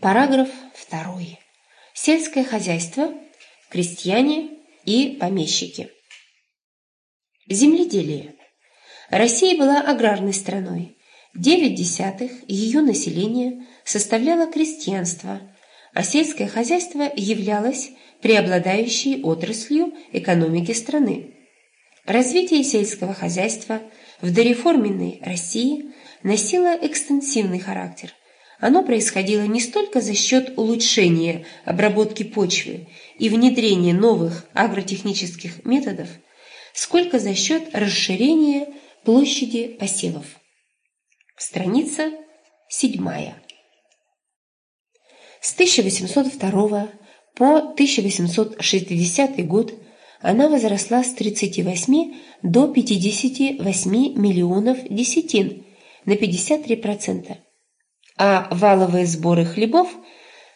Параграф 2. Сельское хозяйство, крестьяне и помещики. Земледелие. Россия была аграрной страной. Девять десятых ее населения составляло крестьянство, а сельское хозяйство являлось преобладающей отраслью экономики страны. Развитие сельского хозяйства в дореформенной России носило экстенсивный характер. Оно происходило не столько за счет улучшения обработки почвы и внедрения новых агротехнических методов, сколько за счет расширения площади посевов. Страница 7. С 1802 по 1860 год она возросла с 38 до 58 миллионов десятин на 53%, а валовые сборы хлебов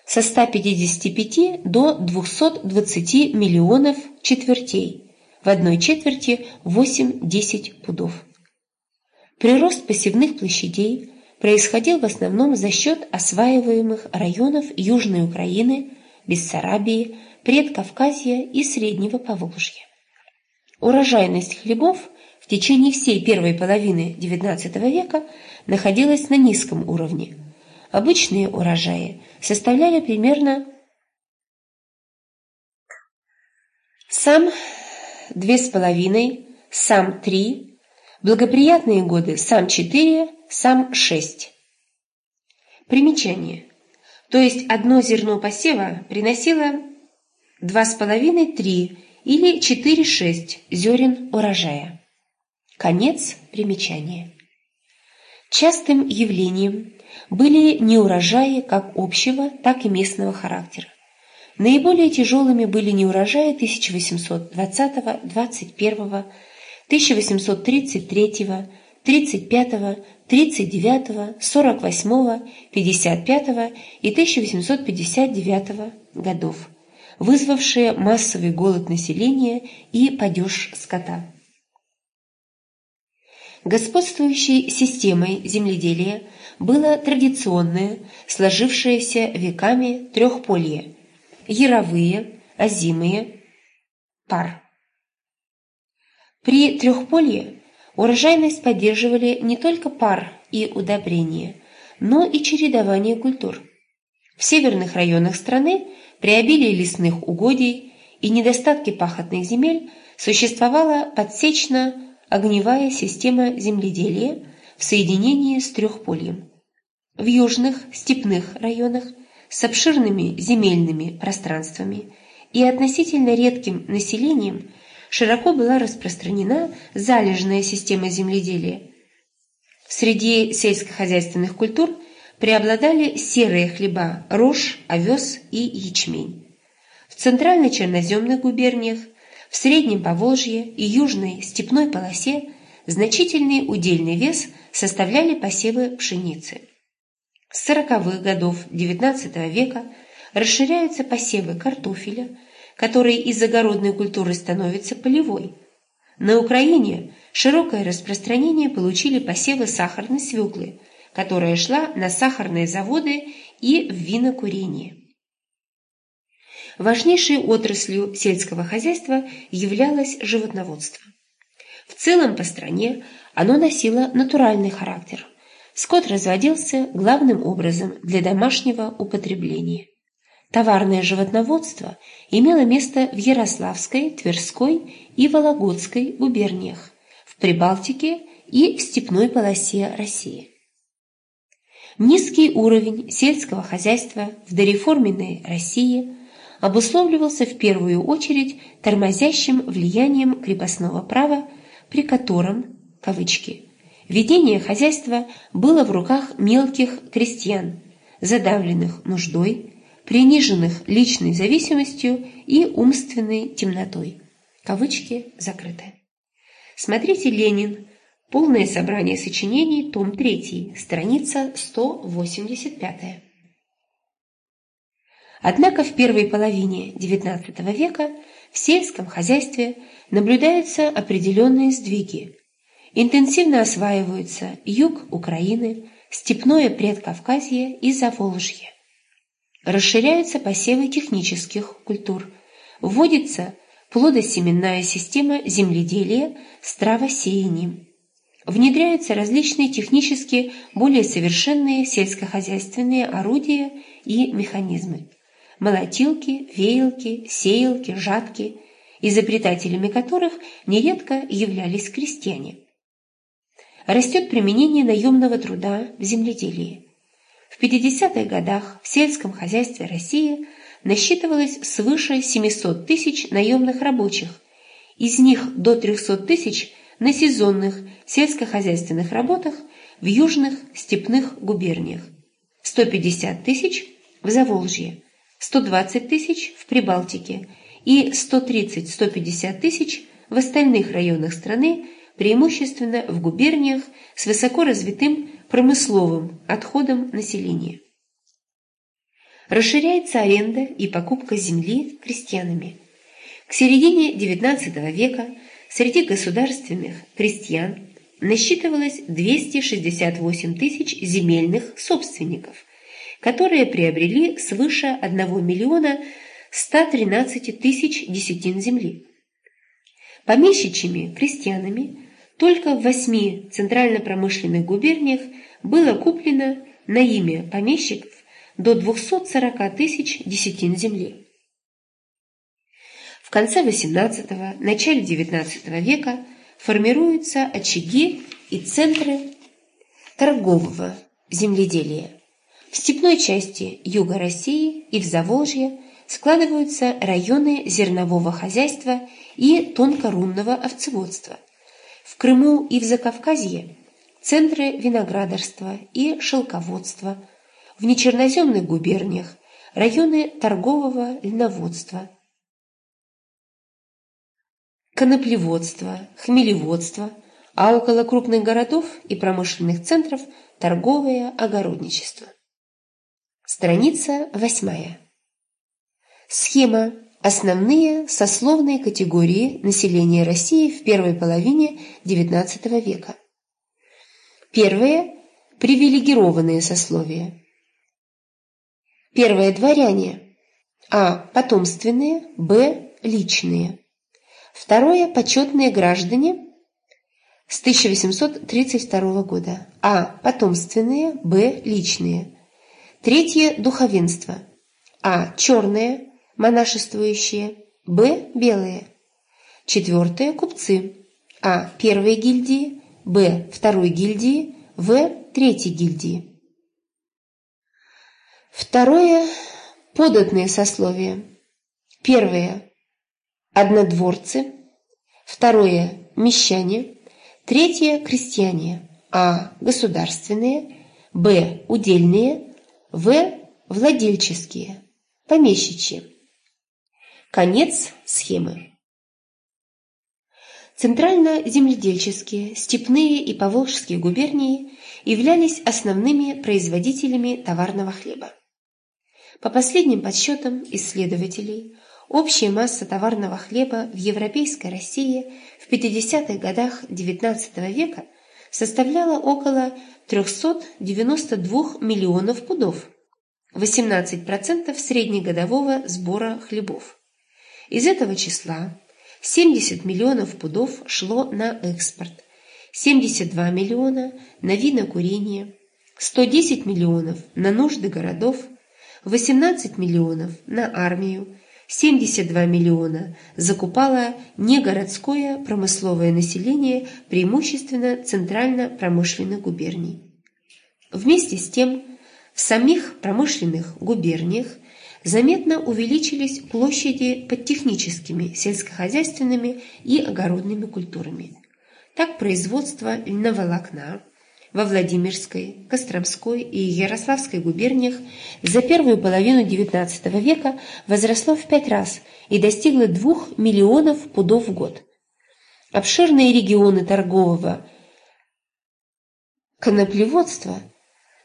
со 155 до 220 миллионов четвертей, в одной четверти 8-10 пудов. Прирост посевных площадей происходил в основном за счет осваиваемых районов Южной Украины, Бессарабии, Предкавказья и Среднего Поволжья. Урожайность хлебов в течение всей первой половины XIX века находилась на низком уровне. Обычные урожаи составляли примерно сам 2,5, сам 3, Благоприятные годы сам 4, сам 6. Примечание. То есть одно зерно посева приносило 2,5-3 или 4-6 зерен урожая. Конец примечания. Частым явлением были неурожаи как общего, так и местного характера. Наиболее тяжелыми были неурожаи 1820-21 1833, 35, 39, 48, 55 и 1859 годов, вызвавшие массовый голод населения и падеж скота. Господствующей системой земледелия было традиционное, сложившееся веками трехполье – яровые, озимые, пар. При трехполье урожайность поддерживали не только пар и удобрения, но и чередование культур. В северных районах страны при обилии лесных угодий и недостатке пахотных земель существовала подсечно-огневая система земледелия в с трехпольем. В южных степных районах с обширными земельными пространствами и относительно редким населением – широко была распространена залежная система земледелия. Среди сельскохозяйственных культур преобладали серые хлеба – рожь, овес и ячмень. В центрально-черноземных губерниях, в Среднем Поволжье и Южной степной полосе значительный удельный вес составляли посевы пшеницы. С 40-х годов XIX века расширяются посевы картофеля, который из огородной культуры становится полевой. На Украине широкое распространение получили посевы сахарной свеклы, которая шла на сахарные заводы и в винокурение. Важнейшей отраслью сельского хозяйства являлось животноводство. В целом по стране оно носило натуральный характер. Скот разводился главным образом для домашнего употребления. Товарное животноводство имело место в Ярославской, Тверской и Вологодской губерниях, в Прибалтике и в степной полосе России. Низкий уровень сельского хозяйства в дореформенной России обусловливался в первую очередь тормозящим влиянием крепостного права, при котором, кавычки, ведение хозяйства было в руках мелких крестьян, задавленных нуждой, приниженных личной зависимостью и умственной темнотой. Кавычки закрыты. Смотрите «Ленин. Полное собрание сочинений. Том 3. Страница 185. Однако в первой половине XIX века в сельском хозяйстве наблюдаются определенные сдвиги. Интенсивно осваиваются юг Украины, степное предкавказье и Заволжье. Расширяются посевы технических культур. Вводится плодосеменная система земледелия с травосеянием. Внедряются различные технически более совершенные сельскохозяйственные орудия и механизмы. Молотилки, веялки, сеялки, жатки, изобретателями которых нередко являлись крестьяне. Растет применение наемного труда в земледелии. В 50-х годах в сельском хозяйстве России насчитывалось свыше 700 тысяч наемных рабочих, из них до 300 тысяч на сезонных сельскохозяйственных работах в южных степных губерниях, 150 тысяч в Заволжье, 120 тысяч в Прибалтике и 130-150 тысяч в остальных районах страны, преимущественно в губерниях с высоко развитым промысловым отходом населения. Расширяется аренда и покупка земли крестьянами. К середине XIX века среди государственных крестьян насчитывалось 268 тысяч земельных собственников, которые приобрели свыше 1 миллиона 113 тысяч десятин земли. Помещичьими крестьянами только в восьми центрально-промышленных губерниях было куплено на имя помещиков до 240 тысяч десятин земли. В конце XVIII – начале XIX века формируются очаги и центры торгового земледелия. В степной части юга России и в Заволжье складываются районы зернового хозяйства и тонкорунного овцеводства – в Крыму и в Закавказье – центры виноградарства и шелководства, в нечерноземных губерниях – районы торгового льноводства, коноплеводства, хмелеводства, а около крупных городов и промышленных центров – торговое огородничество. Страница восьмая. Схема Основные сословные категории населения России в первой половине XIX века. Первое – привилегированные сословия. Первое – дворяне. А. Потомственные. Б. Личные. Второе – почетные граждане с 1832 года. А. Потомственные. Б. Личные. Третье – духовенство. А. Черное монашествующие, б. белые. Четвертое – купцы. А. Первой гильдии, б. Второй гильдии, в. Третьей гильдии. Второе – податные сословия. Первое – однодворцы. Второе – мещане. Третье – крестьяне. А. Государственные. Б. Удельные. В. Владельческие. Помещичьи. Конец схемы. Центрально-земледельческие, степные и поволжские губернии являлись основными производителями товарного хлеба. По последним подсчетам исследователей, общая масса товарного хлеба в европейской России в 50-х годах XIX века составляла около 392 миллионов пудов, 18% среднегодового сбора хлебов. Из этого числа 70 миллионов пудов шло на экспорт, 72 миллиона на винокурение, 110 миллионов на нужды городов, 18 миллионов на армию, 72 миллиона закупало негородское промысловое население преимущественно центрально-промышленных губерний. Вместе с тем, в самих промышленных губерниях заметно увеличились площади под техническими, сельскохозяйственными и огородными культурами. Так производство льноволокна во Владимирской, Костромской и Ярославской губерниях за первую половину XIX века возросло в пять раз и достигло двух миллионов пудов в год. Обширные регионы торгового коноплеводства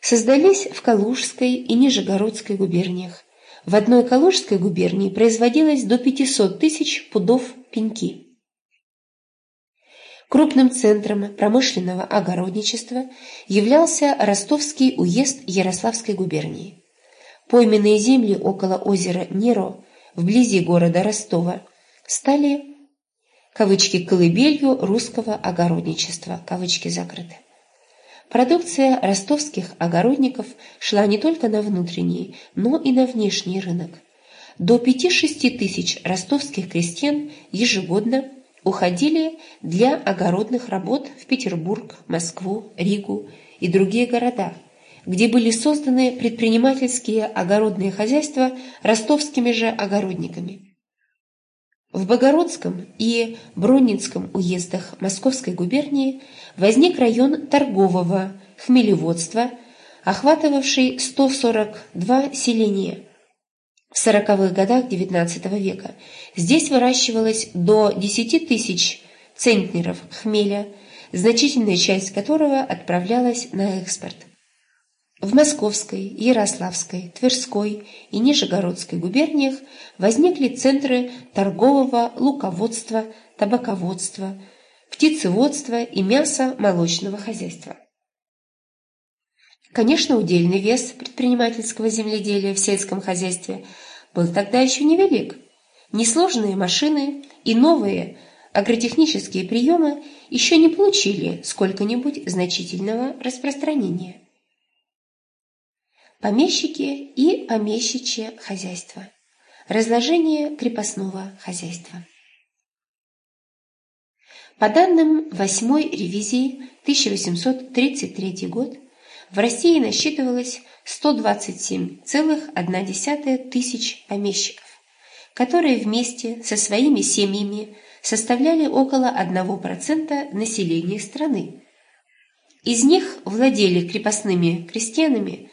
создались в Калужской и Нижегородской губерниях, в одной Калужской губернии производилось до 500 тысяч пудов пеньки. Крупным центром промышленного огородничества являлся Ростовский уезд Ярославской губернии. Пойменные земли около озера Неро, вблизи города Ростова, стали кавычки колыбелью русского огородничества, кавычки закрыты. Продукция ростовских огородников шла не только на внутренний, но и на внешний рынок. До 5-6 тысяч ростовских крестьян ежегодно уходили для огородных работ в Петербург, Москву, Ригу и другие города, где были созданы предпринимательские огородные хозяйства ростовскими же огородниками. В Богородском и Бронницком уездах Московской губернии возник район торгового хмелеводства, охватывавший 142 селения. В сороковых годах XIX века здесь выращивалось до 10 тысяч центнеров хмеля, значительная часть которого отправлялась на экспорт. В Московской, Ярославской, Тверской и Нижегородской губерниях возникли центры торгового луководства, табаководства, птицеводства и мясо-молочного хозяйства. Конечно, удельный вес предпринимательского земледелия в сельском хозяйстве был тогда еще невелик. Несложные машины и новые агротехнические приемы еще не получили сколько-нибудь значительного распространения. Помещики и помещичье хозяйство. Разложение крепостного хозяйства. По данным восьмой ревизии 1833 год, в России насчитывалось 127,1 тысяч помещиков, которые вместе со своими семьями составляли около 1% населения страны. Из них владели крепостными крестьянами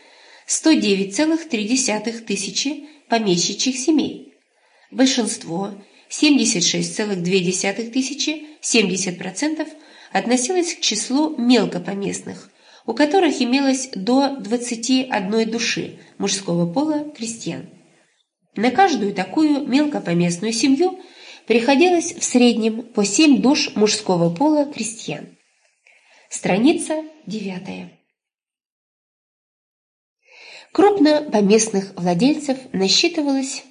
109,3 тысячи помещичьих семей. Большинство, 76,2 тысячи, 70%, относилось к числу мелкопоместных, у которых имелось до 21 души мужского пола крестьян. На каждую такую мелкопоместную семью приходилось в среднем по 7 душ мужского пола крестьян. Страница 9. Крупнопоместных владельцев насчитывалось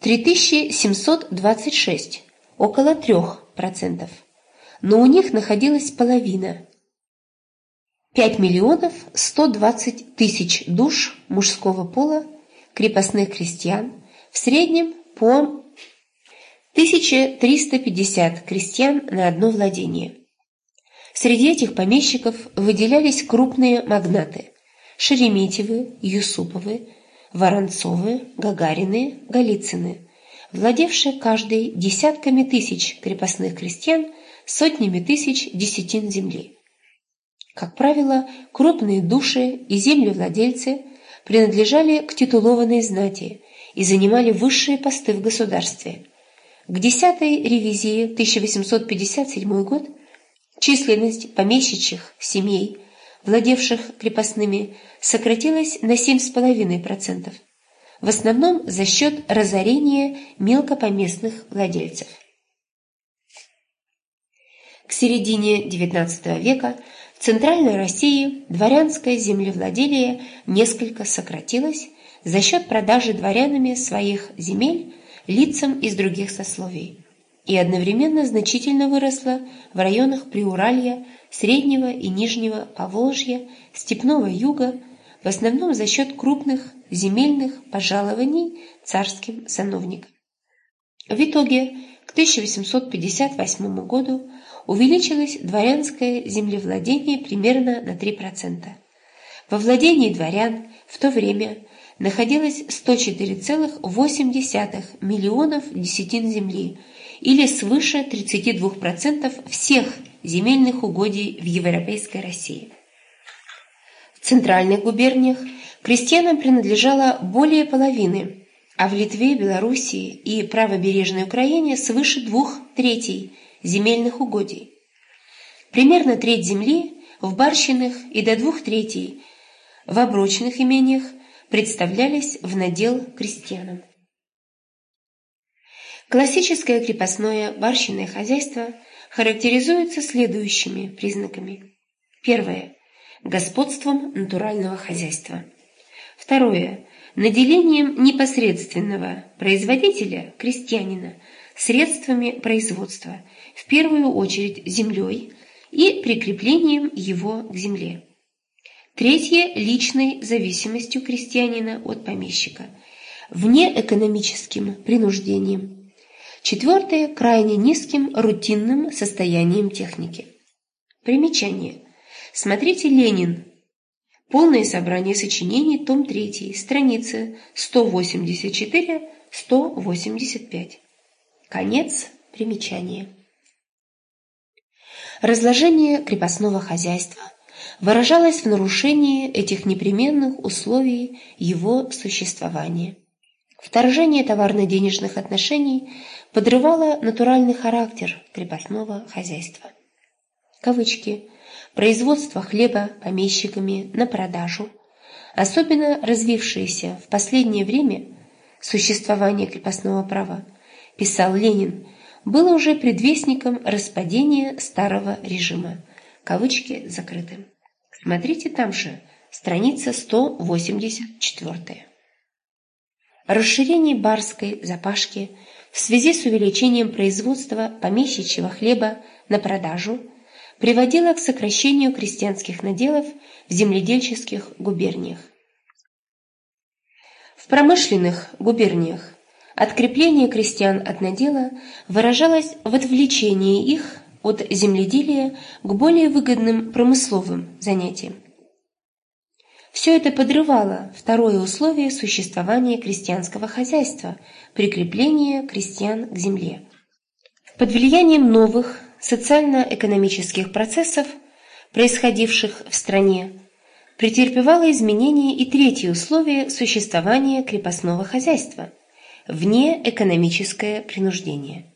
3726, около 3%, но у них находилась половина – 5 миллионов 120 тысяч душ мужского пола, крепостных крестьян, в среднем по 1350 крестьян на одно владение. Среди этих помещиков выделялись крупные магнаты – Шереметьевы, Юсуповы, Воронцовы, Гагарины, Голицыны, владевшие каждой десятками тысяч крепостных крестьян, сотнями тысяч десятин земли. Как правило, крупные души и землевладельцы принадлежали к титулованной знати и занимали высшие посты в государстве. К десятой ревизии 1857 год численность помещичьих семей – владевших крепостными, сократилось на 7,5%, в основном за счет разорения мелкопоместных владельцев. К середине XIX века в Центральной России дворянское землевладение несколько сократилось за счет продажи дворянами своих земель лицам из других сословий и одновременно значительно выросла в районах Приуралья, Среднего и Нижнего Поволжья, Степного Юга, в основном за счет крупных земельных пожалований царским сановникам. В итоге к 1858 году увеличилось дворянское землевладение примерно на 3%. Во владении дворян в то время находилось 104,8 миллионов десятин земли или свыше 32% всех земельных угодий в европейской России. В центральных губерниях крестьянам принадлежало более половины, а в Литве, Белоруссии и правобережной Украине свыше двух третей земельных угодий. Примерно треть земли в барщинах и до двух третей в оброчных имениях представлялись в надел крестьянам. Классическое крепостное барщинное хозяйство характеризуется следующими признаками. Первое. Господством натурального хозяйства. Второе. наделением непосредственного производителя, крестьянина, средствами производства, в первую очередь землей, и прикреплением его к земле. Третье – личной зависимостью крестьянина от помещика, внеэкономическим принуждением. Четвертое – крайне низким рутинным состоянием техники. Примечание. Смотрите «Ленин. Полное собрание сочинений, том 3, страницы 184-185. Конец примечания. Разложение крепостного хозяйства выражалось в нарушении этих непременных условий его существования. Вторжение товарно-денежных отношений подрывало натуральный характер крепостного хозяйства. Кавычки. Производство хлеба помещиками на продажу, особенно развившееся в последнее время существование крепостного права, писал Ленин, было уже предвестником распадения старого режима. Кавычки закрыты. Смотрите там же, страница 184. Расширение барской запашки в связи с увеличением производства помещичьего хлеба на продажу приводило к сокращению крестьянских наделов в земледельческих губерниях. В промышленных губерниях Открепление крестьян от надела выражалось в отвлечении их от земледелия к более выгодным промысловым занятиям. Все это подрывало второе условие существования крестьянского хозяйства – прикрепление крестьян к земле. Под влиянием новых социально-экономических процессов, происходивших в стране, претерпевало изменение и третье условие существования крепостного хозяйства – вне экономическое принуждение.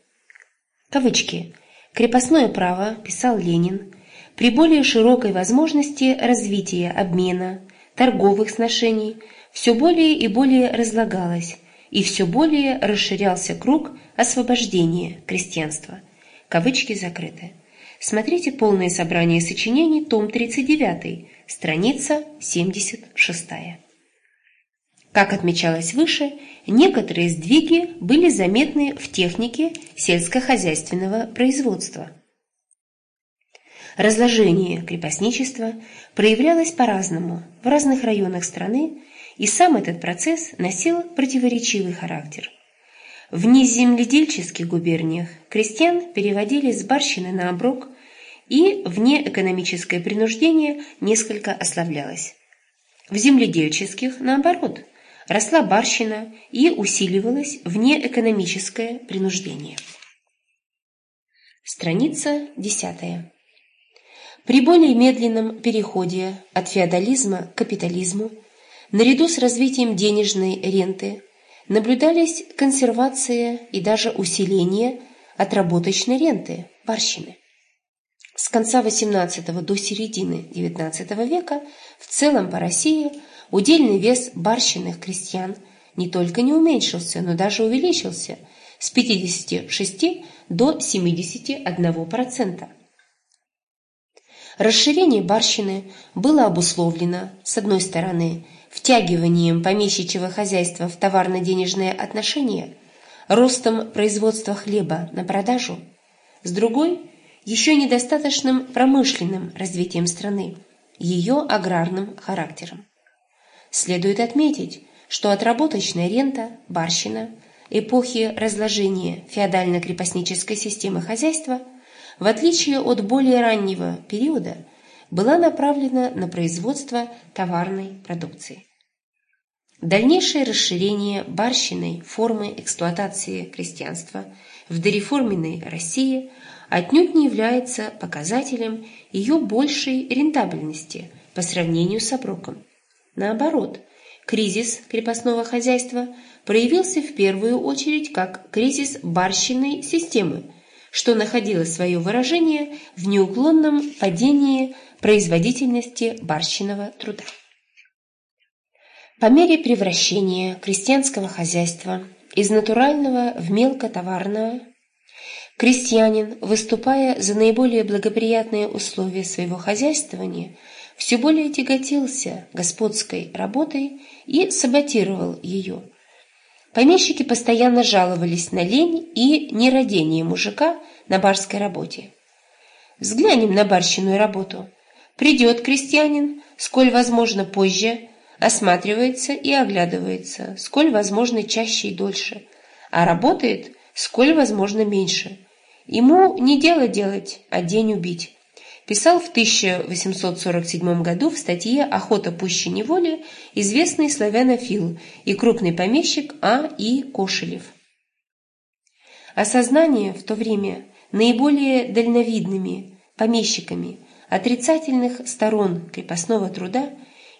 Кавычки. «Крепостное право», писал Ленин, при более широкой возможности развития обмена, торговых сношений, все более и более разлагалось, и все более расширялся круг освобождения крестьянства. Кавычки закрыты. Смотрите полное собрание сочинений, том 39, страница 76. Как отмечалось выше, некоторые сдвиги были заметны в технике сельскохозяйственного производства. Разложение крепостничества проявлялось по-разному в разных районах страны, и сам этот процесс носил противоречивый характер. В неземледельческих губерниях крестьян переводили с барщины на оброк, и внеэкономическое принуждение несколько ослаблялось. В земледельческих, наоборот – росла барщина и усиливалось внеэкономическое принуждение. Страница 10. При более медленном переходе от феодализма к капитализму, наряду с развитием денежной ренты, наблюдались консервация и даже усиление отработочной ренты – барщины. С конца XVIII до середины XIX века в целом по России – Удельный вес барщинных крестьян не только не уменьшился, но даже увеличился с 56 до 71%. Расширение барщины было обусловлено, с одной стороны, втягиванием помещичьего хозяйства в товарно-денежные отношения, ростом производства хлеба на продажу, с другой – еще недостаточным промышленным развитием страны, ее аграрным характером. Следует отметить, что отработочная рента, барщина, эпохи разложения феодально-крепостнической системы хозяйства, в отличие от более раннего периода, была направлена на производство товарной продукции. Дальнейшее расширение барщиной формы эксплуатации крестьянства в дореформенной России отнюдь не является показателем ее большей рентабельности по сравнению с оброком. Наоборот, кризис крепостного хозяйства проявился в первую очередь как кризис барщинной системы, что находило свое выражение в неуклонном падении производительности барщинного труда. По мере превращения крестьянского хозяйства из натурального в мелкотоварное, крестьянин, выступая за наиболее благоприятные условия своего хозяйствования – все более тяготился господской работой и саботировал ее. Помещики постоянно жаловались на лень и нерадение мужика на барской работе. Взглянем на барщину и работу. Придет крестьянин, сколь возможно позже, осматривается и оглядывается, сколь возможно чаще и дольше, а работает, сколь возможно меньше. Ему не дело делать, а день убить писал в 1847 году в статье «Охота пуще неволи» известный славянофил и крупный помещик А. И. Кошелев. Осознание в то время наиболее дальновидными помещиками отрицательных сторон крепостного труда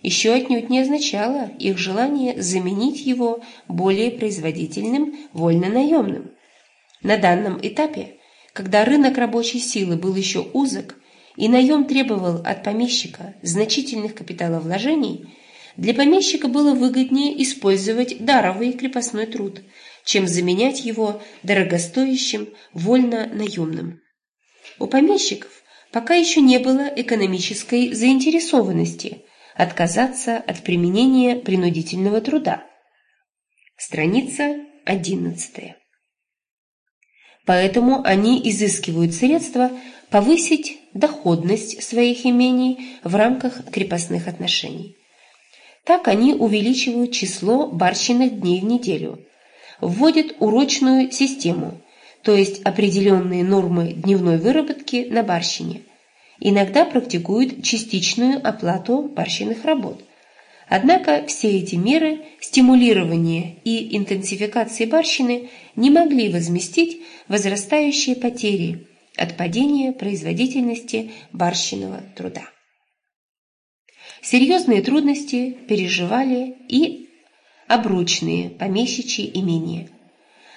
еще отнюдь не означало их желание заменить его более производительным вольно-наемным. На данном этапе, когда рынок рабочей силы был еще узок, и наем требовал от помещика значительных капиталовложений, для помещика было выгоднее использовать даровый крепостной труд, чем заменять его дорогостоящим вольно-наемным. У помещиков пока еще не было экономической заинтересованности отказаться от применения принудительного труда. Страница 11. Поэтому они изыскивают средства повысить доходность своих имений в рамках крепостных отношений. Так они увеличивают число барщиных дней в неделю, вводят урочную систему, то есть определенные нормы дневной выработки на барщине. Иногда практикуют частичную оплату барщиных работ. Однако все эти меры стимулирования и интенсификации барщины не могли возместить возрастающие потери – от падения производительности барщиного труда. Серьезные трудности переживали и обручные помещичьи имения.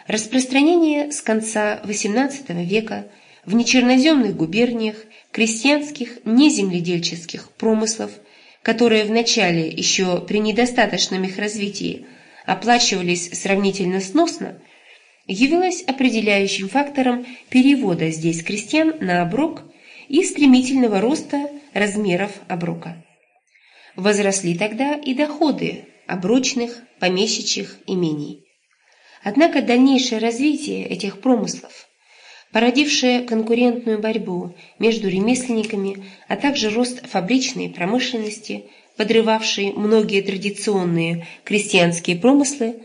Распространение с конца XVIII века в нечерноземных губерниях крестьянских неземледельческих промыслов, которые вначале еще при недостаточном их развитии оплачивались сравнительно сносно, явилась определяющим фактором перевода здесь крестьян на оброк и стремительного роста размеров оброка. Возросли тогда и доходы оброчных помещичьих имений. Однако дальнейшее развитие этих промыслов, породившее конкурентную борьбу между ремесленниками, а также рост фабричной промышленности, подрывавший многие традиционные крестьянские промыслы,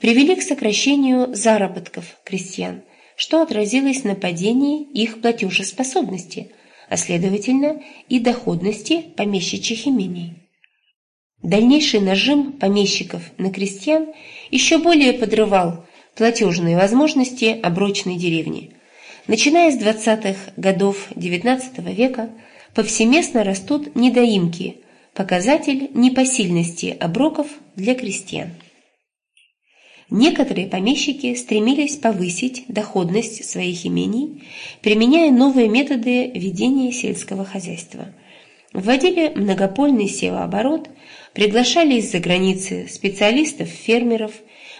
привели к сокращению заработков крестьян, что отразилось на падении их платежеспособности, а следовательно и доходности помещичьих имений. Дальнейший нажим помещиков на крестьян еще более подрывал платежные возможности оброчной деревни. Начиная с 20-х годов XIX века повсеместно растут недоимки, показатель непосильности оброков для крестьян. Некоторые помещики стремились повысить доходность своих имений, применяя новые методы ведения сельского хозяйства. Вводили многопольный севооборот, приглашали из-за границы специалистов-фермеров,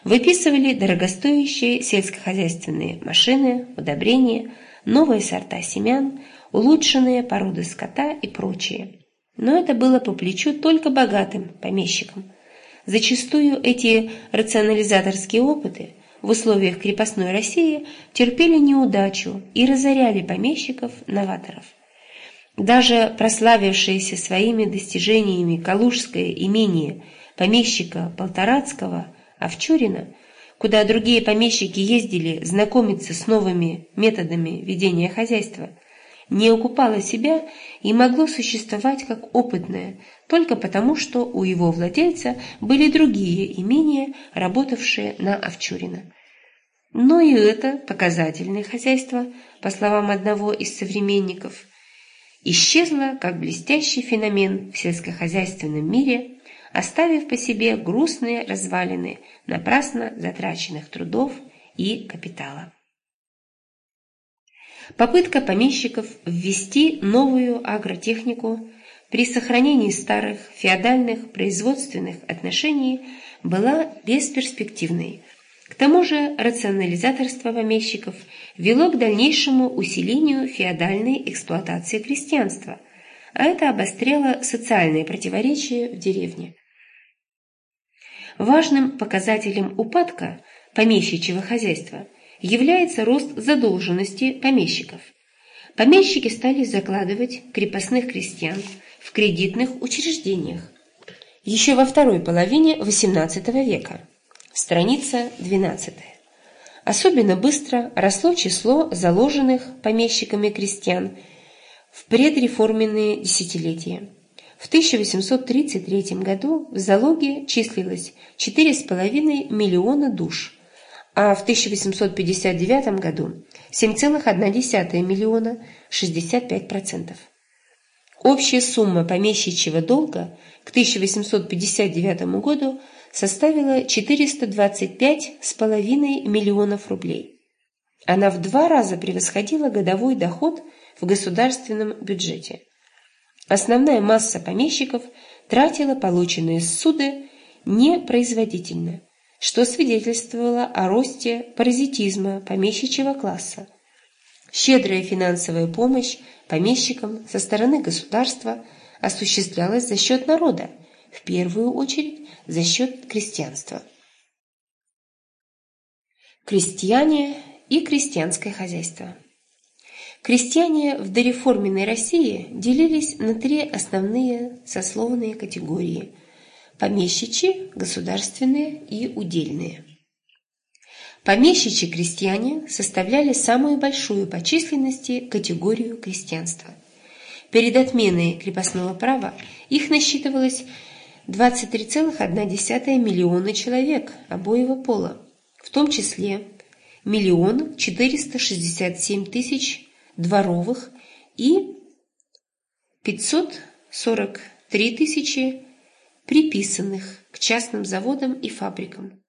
выписывали дорогостоящие сельскохозяйственные машины, удобрения, новые сорта семян, улучшенные породы скота и прочее. Но это было по плечу только богатым помещикам – Зачастую эти рационализаторские опыты в условиях крепостной России терпели неудачу и разоряли помещиков-новаторов. Даже прославившееся своими достижениями калужское имение помещика Полторацкого Овчурина, куда другие помещики ездили знакомиться с новыми методами ведения хозяйства, не окупало себя и могло существовать как опытное, только потому, что у его владельца были другие имения, работавшие на Овчурина. Но и это показательное хозяйство, по словам одного из современников, исчезло как блестящий феномен в сельскохозяйственном мире, оставив по себе грустные развалины напрасно затраченных трудов и капитала. Попытка помещиков ввести новую агротехнику при сохранении старых феодальных производственных отношений была бесперспективной. К тому же рационализаторство помещиков вело к дальнейшему усилению феодальной эксплуатации крестьянства, а это обостряло социальные противоречия в деревне. Важным показателем упадка помещичьего хозяйства является рост задолженности помещиков. Помещики стали закладывать крепостных крестьян в кредитных учреждениях еще во второй половине XVIII века. Страница 12. Особенно быстро росло число заложенных помещиками крестьян в предреформенные десятилетия. В 1833 году в залоге числилось 4,5 миллиона душ, а в 1859 году 7,1 миллиона 65%. Общая сумма помещичьего долга к 1859 году составила 425,5 миллионов рублей. Она в два раза превосходила годовой доход в государственном бюджете. Основная масса помещиков тратила полученные суды непроизводительно, что свидетельствовало о росте паразитизма помещичьего класса. Щедрая финансовая помощь помещикам со стороны государства осуществлялась за счет народа, в первую очередь за счет крестьянства. Крестьяне и крестьянское хозяйство Крестьяне в дореформенной России делились на три основные сословные категории – помещичьи, государственные и удельные. Помещичьи крестьяне составляли самую большую по численности категорию крестьянства. Перед отменой крепостного права их насчитывалось 23,1 миллиона человек обоего пола, в том числе миллион 467 тысяч дворовых и 543 тысячи приписанных к частным заводам и фабрикам.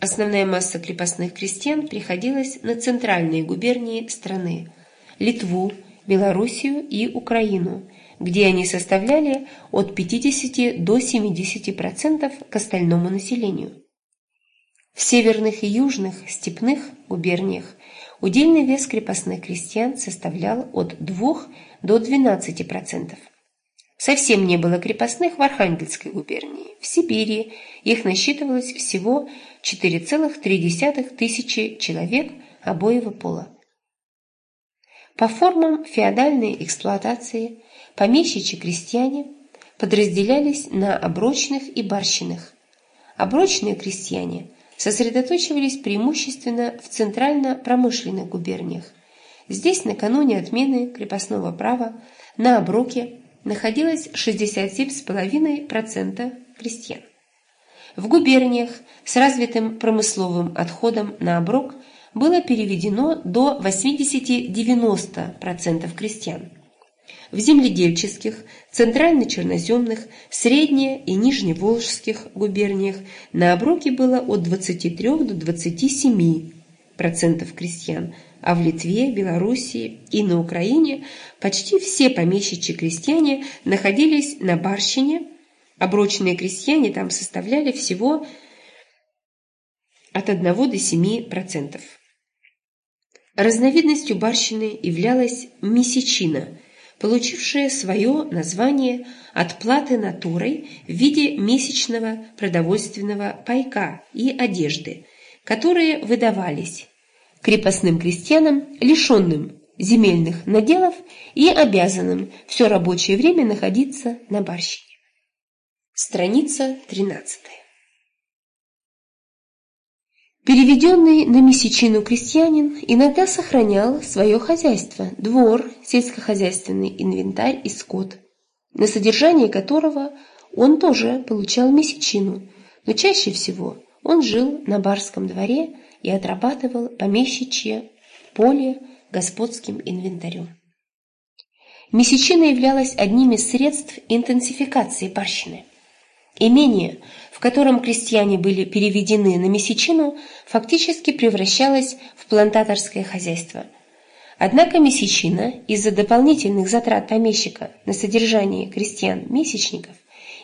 Основная масса крепостных крестьян приходилась на центральные губернии страны – Литву, Белоруссию и Украину, где они составляли от 50 до 70% к остальному населению. В северных и южных степных губерниях удельный вес крепостных крестьян составлял от 2 до 12%. Совсем не было крепостных в Архангельской губернии. В Сибири их насчитывалось всего 4,3 тысячи человек обоего пола. По формам феодальной эксплуатации помещичьи крестьяне подразделялись на оброчных и барщиных. Оброчные крестьяне сосредоточивались преимущественно в центрально-промышленных губерниях. Здесь накануне отмены крепостного права на оброке находилось 67,5% крестьян. В губерниях с развитым промысловым отходом на оброк было переведено до 80-90% крестьян. В земледельческих, центрально-черноземных, средне- и нижневолжских губерниях на оброке было от 23 до 27% крестьян, а в Литве, Белоруссии и на Украине почти все помещичьи крестьяне находились на барщине, оброчные крестьяне там составляли всего от 1 до 7%. Разновидностью барщины являлась месячина – получившее свое название от платы натурой в виде месячного продовольственного пайка и одежды, которые выдавались крепостным крестьянам, лишенным земельных наделов и обязанным все рабочее время находиться на барщине. Страница 13. Переведенный на месячину крестьянин иногда сохранял свое хозяйство, двор, сельскохозяйственный инвентарь и скот, на содержание которого он тоже получал месячину, но чаще всего он жил на барском дворе и отрабатывал помещичье поле господским инвентарем. Месячина являлась одним из средств интенсификации барщины. Имение – в котором крестьяне были переведены на месячину, фактически превращалось в плантаторское хозяйство. Однако месячина из-за дополнительных затрат помещика на содержание крестьян-месячников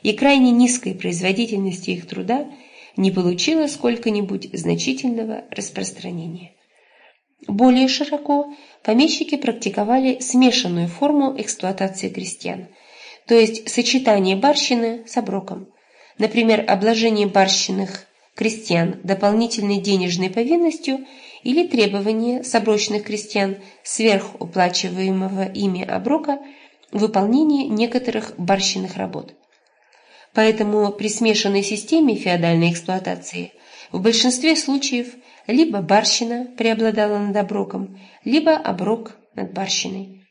и крайне низкой производительности их труда не получила сколько-нибудь значительного распространения. Более широко помещики практиковали смешанную форму эксплуатации крестьян, то есть сочетание барщины с оброком. Например, обложение барщинных крестьян дополнительной денежной повинностью или требование с оброчных крестьян сверхуплачиваемого ими оброка выполнения некоторых барщинных работ. Поэтому при смешанной системе феодальной эксплуатации в большинстве случаев либо барщина преобладала над оброком, либо оброк над барщиной.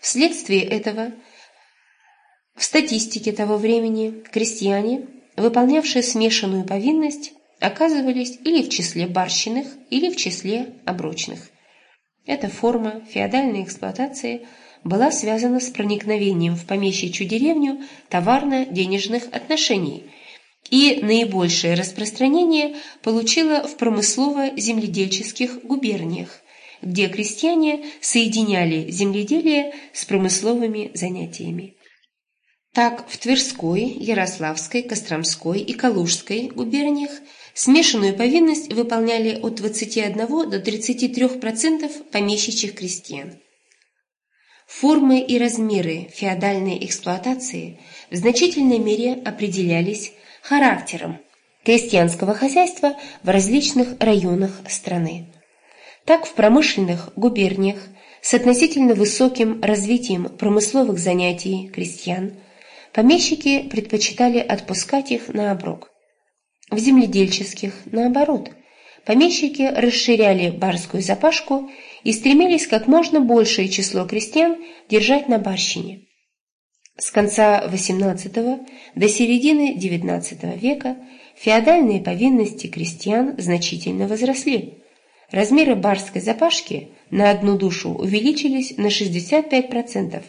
Вследствие этого в статистике того времени крестьяне, выполнявшие смешанную повинность, оказывались или в числе барщиных, или в числе оброчных. Эта форма феодальной эксплуатации – была связана с проникновением в помещичью деревню товарно-денежных отношений и наибольшее распространение получила в промыслово-земледельческих губерниях, где крестьяне соединяли земледелие с промысловыми занятиями. Так, в Тверской, Ярославской, Костромской и Калужской губерниях смешанную повинность выполняли от 21 до 33% помещичьих крестьян. Формы и размеры феодальной эксплуатации в значительной мере определялись характером крестьянского хозяйства в различных районах страны. Так в промышленных губерниях с относительно высоким развитием промысловых занятий крестьян помещики предпочитали отпускать их на оброк. В земледельческих, наоборот, помещики расширяли барскую запашку и стремились как можно большее число крестьян держать на барщине. С конца XVIII до середины XIX века феодальные повинности крестьян значительно возросли. Размеры барской запашки на одну душу увеличились на 65%,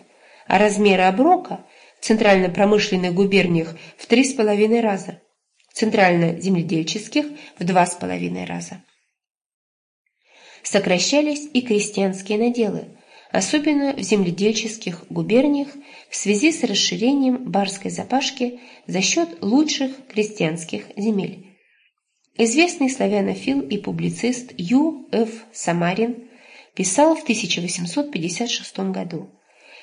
а размеры оброка в центрально-промышленных губерниях в 3,5 раза, центрально-земледельческих в 2,5 раза сокращались и крестьянские наделы, особенно в земледельческих губерниях в связи с расширением барской запашки за счет лучших крестьянских земель. Известный славянофил и публицист Ю. Ф. Самарин писал в 1856 году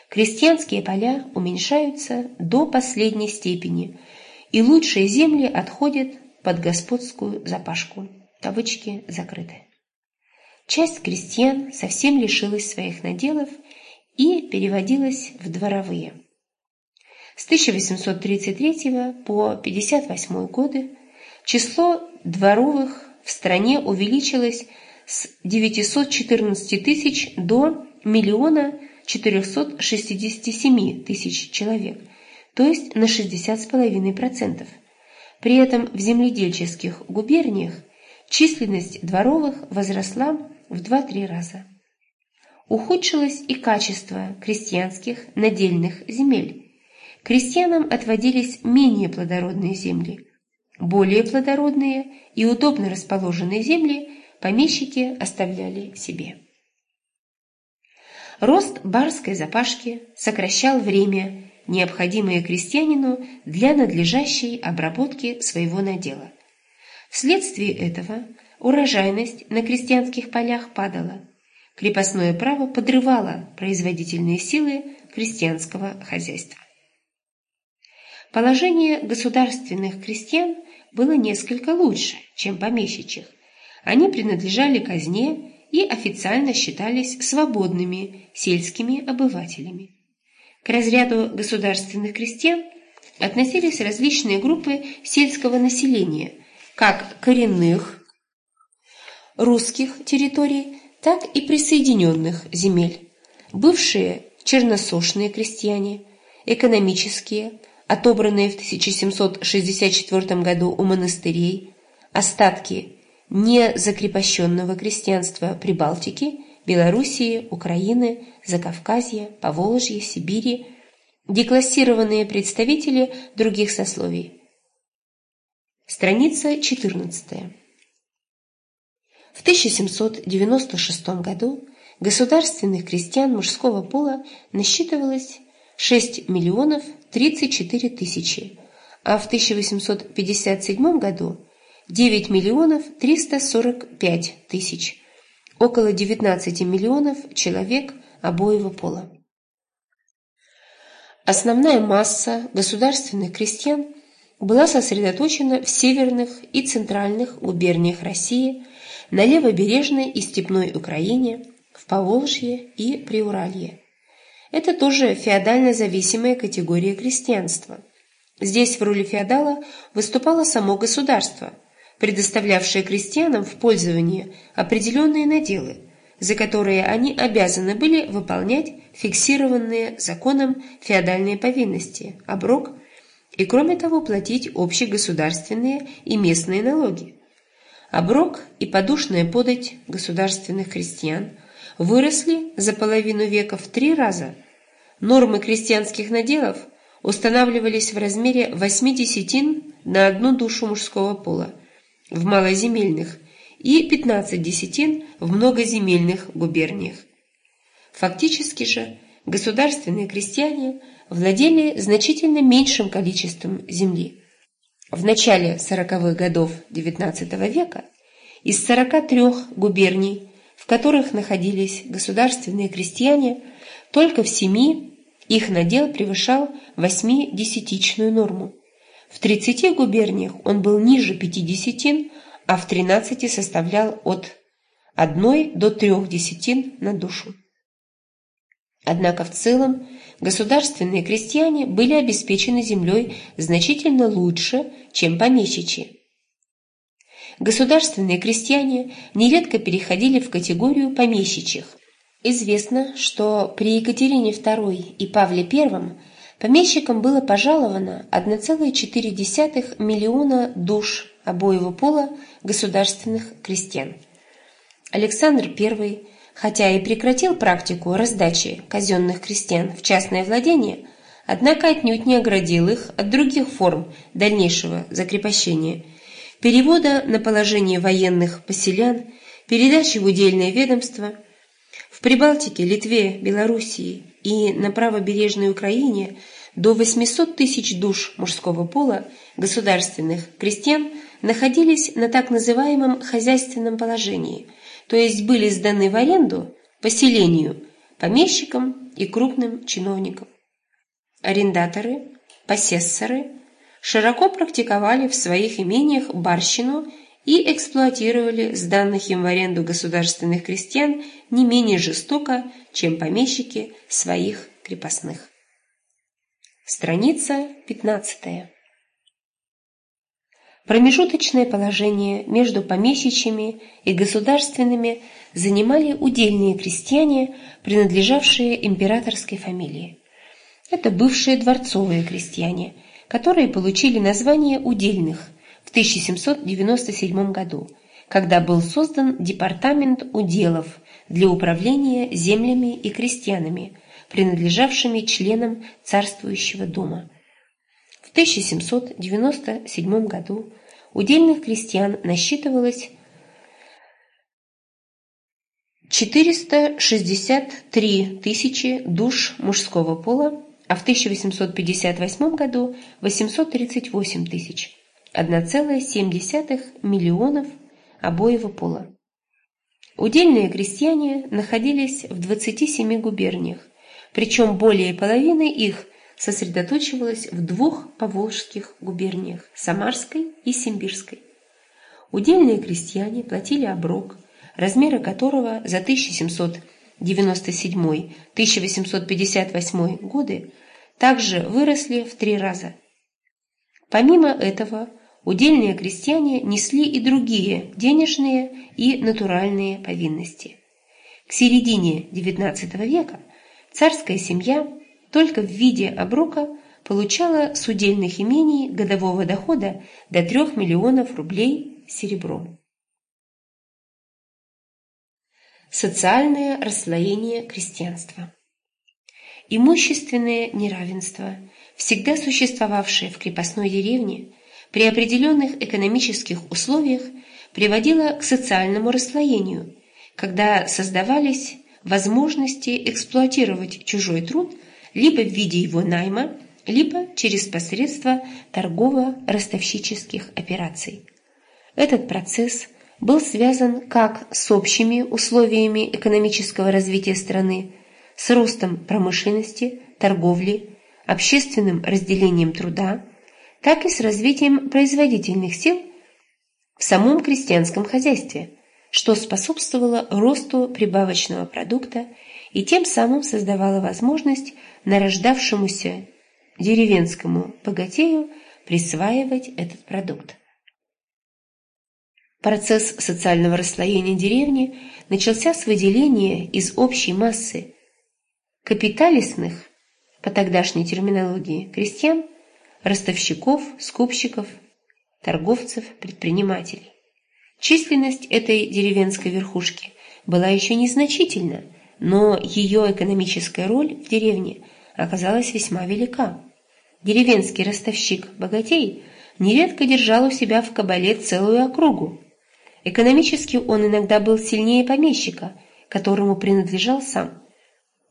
«Крестьянские поля уменьшаются до последней степени, и лучшие земли отходят под господскую запашку». Кавычки закрыты. Часть крестьян совсем лишилась своих наделов и переводилась в дворовые. С 1833 по 1958 годы число дворовых в стране увеличилось с 914 тысяч до миллиона 467 тысяч человек, то есть на 60,5%. При этом в земледельческих губерниях численность дворовых возросла в 2-3 раза. Ухудшилось и качество крестьянских надельных земель. Крестьянам отводились менее плодородные земли. Более плодородные и удобно расположенные земли помещики оставляли себе. Рост барской запашки сокращал время, необходимое крестьянину для надлежащей обработки своего надела. Вследствие этого урожайность на крестьянских полях падала. Крепостное право подрывало производительные силы крестьянского хозяйства. Положение государственных крестьян было несколько лучше, чем помещичьих. Они принадлежали казне и официально считались свободными сельскими обывателями. К разряду государственных крестьян относились различные группы сельского населения, как коренных, русских территорий, так и присоединенных земель, бывшие черносошные крестьяне, экономические, отобранные в 1764 году у монастырей, остатки незакрепощенного крестьянства Прибалтики, Белоруссии, Украины, Закавказья, Поволжья, Сибири, деклассированные представители других сословий. Страница 14. В 1796 году государственных крестьян мужского пола насчитывалось 6 миллионов 34 тысячи, а в 1857 году 9 миллионов 345 тысяч. Около 19 миллионов человек обоего пола. Основная масса государственных крестьян была сосредоточена в северных и центральных губерниях России, на левобережной и степной Украине, в Поволжье и Приуралье. Это тоже феодально зависимая категория крестьянства. Здесь в роли феодала выступало само государство, предоставлявшее крестьянам в пользование определенные наделы, за которые они обязаны были выполнять фиксированные законом феодальные повинности, оброк и, кроме того, платить общегосударственные и местные налоги. Оброк и подушная подать государственных крестьян выросли за половину века в три раза. Нормы крестьянских наделов устанавливались в размере 8 десятин на одну душу мужского пола в малоземельных и 15 десятин в многоземельных губерниях. Фактически же государственные крестьяне владели значительно меньшим количеством земли. В начале 40-х годов XIX века из 43 губерний, в которых находились государственные крестьяне, только в семи их надел превышал восьмидесятичную норму. В 30 губерниях он был ниже пяти десятин, а в 13 составлял от 1 до 3 десятин на душу. Однако в целом государственные крестьяне были обеспечены землей значительно лучше, чем помещичьи. Государственные крестьяне нередко переходили в категорию помещичьих. Известно, что при Екатерине II и Павле I помещикам было пожаловано 1,4 миллиона душ обоего пола государственных крестьян. Александр I хотя и прекратил практику раздачи казенных крестьян в частное владение, однако отнюдь не оградил их от других форм дальнейшего закрепощения, перевода на положение военных поселян, передачи в удельное ведомство. В Прибалтике, Литве, Белоруссии и на правобережной Украине до 800 тысяч душ мужского пола государственных крестьян находились на так называемом хозяйственном положении – то есть были сданы в аренду поселению помещикам и крупным чиновникам. Арендаторы, посессоры широко практиковали в своих имениях барщину и эксплуатировали сданных им в аренду государственных крестьян не менее жестоко, чем помещики своих крепостных. Страница 15. Промежуточное положение между помещичьими и государственными занимали удельные крестьяне, принадлежавшие императорской фамилии. Это бывшие дворцовые крестьяне, которые получили название удельных в 1797 году, когда был создан департамент уделов для управления землями и крестьянами, принадлежавшими членам царствующего дома. В 1797 году удельных крестьян насчитывалось 463 тысячи душ мужского пола, а в 1858 году 838 тысяч, 1,7 миллионов обоего пола. Удельные крестьяне находились в 27 губерниях, причем более половины их сосредоточивалась в двух поволжских губерниях – Самарской и Симбирской. Удельные крестьяне платили оброк, размеры которого за 1797-1858 годы также выросли в три раза. Помимо этого, удельные крестьяне несли и другие денежные и натуральные повинности. К середине XIX века царская семья только в виде оброка получала с удельных имений годового дохода до 3 миллионов рублей серебром. Социальное расслоение крестьянства Имущественное неравенство, всегда существовавшее в крепостной деревне, при определенных экономических условиях приводило к социальному расслоению, когда создавались возможности эксплуатировать чужой труд – либо в виде его найма, либо через посредство торгово-ростовщических операций. Этот процесс был связан как с общими условиями экономического развития страны, с ростом промышленности, торговли, общественным разделением труда, так и с развитием производительных сил в самом крестьянском хозяйстве, что способствовало росту прибавочного продукта и тем самым создавало возможность нарождавшемуся деревенскому богатею присваивать этот продукт. Процесс социального расслоения деревни начался с выделения из общей массы капиталистных, по тогдашней терминологии, крестьян, ростовщиков, скупщиков, торговцев, предпринимателей. Численность этой деревенской верхушки была еще незначительна, но ее экономическая роль в деревне оказалась весьма велика. Деревенский ростовщик-богатей нередко держал у себя в кабале целую округу. Экономически он иногда был сильнее помещика, которому принадлежал сам.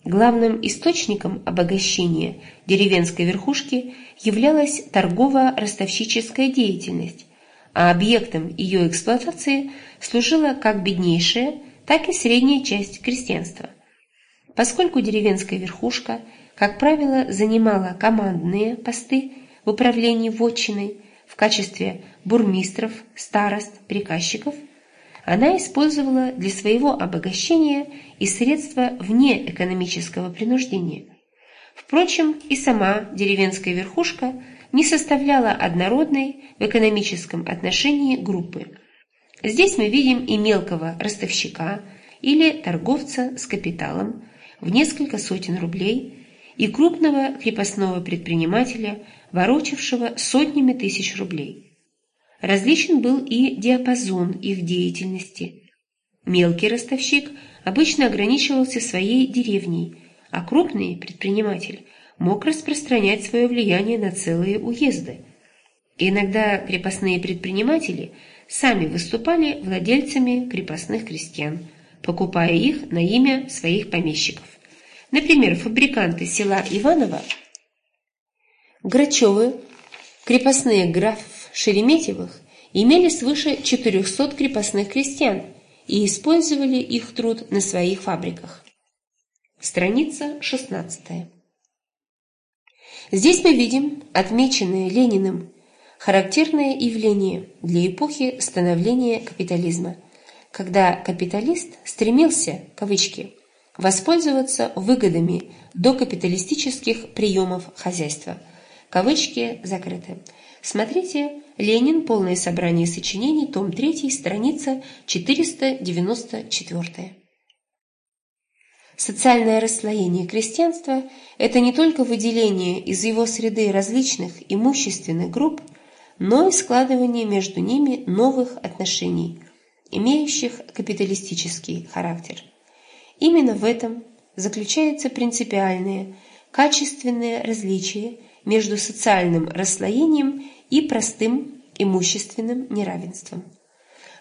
Главным источником обогащения деревенской верхушки являлась торгово-ростовщическая деятельность, а объектом ее эксплуатации служила как беднейшая, так и средняя часть крестьянства. Поскольку деревенская верхушка, как правило, занимала командные посты в управлении вотчиной в качестве бурмистров, старост, приказчиков – она использовала для своего обогащения и средства вне экономического принуждения. Впрочем, и сама деревенская верхушка не составляла однородной в экономическом отношении группы. Здесь мы видим и мелкого ростовщика или торговца с капиталом в несколько сотен рублей, и крупного крепостного предпринимателя, ворочавшего сотнями тысяч рублей – Различен был и диапазон их деятельности. Мелкий ростовщик обычно ограничивался своей деревней, а крупный предприниматель мог распространять свое влияние на целые уезды. иногда крепостные предприниматели сами выступали владельцами крепостных крестьян, покупая их на имя своих помещиков. Например, фабриканты села Иваново, Грачевы, крепостные граф Шереметьевых имели свыше 400 крепостных крестьян и использовали их труд на своих фабриках. Страница 16. Здесь мы видим отмеченное Лениным характерное явление для эпохи становления капитализма, когда капиталист стремился, кавычки, воспользоваться выгодами докапиталистических приемов хозяйства. Кавычки закрыты. Смотрите «Ленин. Полное собрание сочинений. Том 3. Страница 494». Социальное расслоение крестьянства – это не только выделение из его среды различных имущественных групп, но и складывание между ними новых отношений, имеющих капиталистический характер. Именно в этом заключается принципиальное, качественное различие между социальным расслоением и простым имущественным неравенством.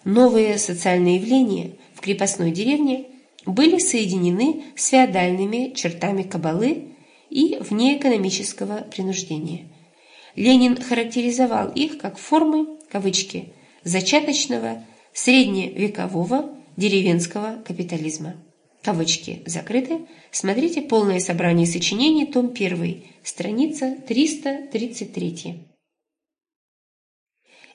Новые социальные явления в крепостной деревне были соединены с феодальными чертами кабалы и внеэкономического принуждения. Ленин характеризовал их как формы, кавычки, зачаточного средневекового деревенского капитализма. Кавычки закрыты. Смотрите полное собрание сочинений, том 1, страница 333.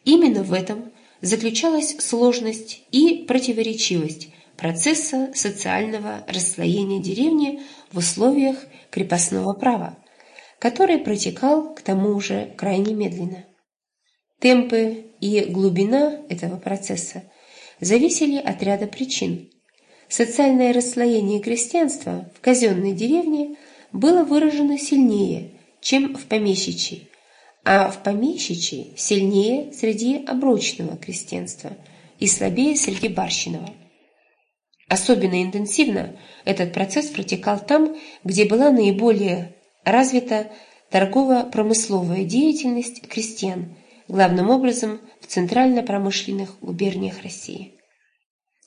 Именно в этом заключалась сложность и противоречивость процесса социального расслоения деревни в условиях крепостного права, который протекал к тому же крайне медленно. Темпы и глубина этого процесса зависели от ряда причин. Социальное расслоение крестьянства в казенной деревне было выражено сильнее, чем в помещичьей, а в помещичьей сильнее среди оброчного крестьянства и слабее среди барщиного. Особенно интенсивно этот процесс протекал там, где была наиболее развита торгово-промысловая деятельность крестьян, главным образом в центрально-промышленных губерниях России.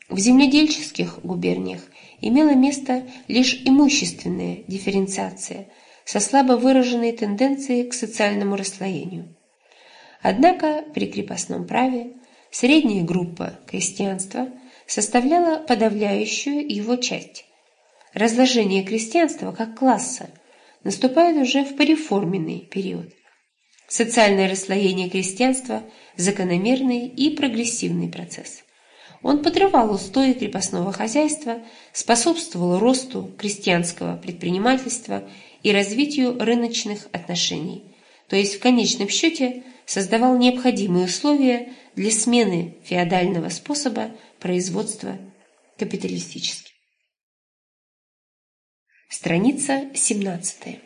В земледельческих губерниях имела место лишь имущественная дифференциация – со слабо выраженной тенденцией к социальному расслоению. Однако при крепостном праве Средняя группа крестьянства составляла подавляющую его часть. Разложение крестьянства как класса наступает уже в пореформенный период. Социальное расслоение крестьянства – закономерный и прогрессивный процесс. Он подрывал устои крепостного хозяйства, способствовал росту крестьянского предпринимательства и развитию рыночных отношений, то есть в конечном счете создавал необходимые условия для смены феодального способа производства капиталистическим. Страница 17.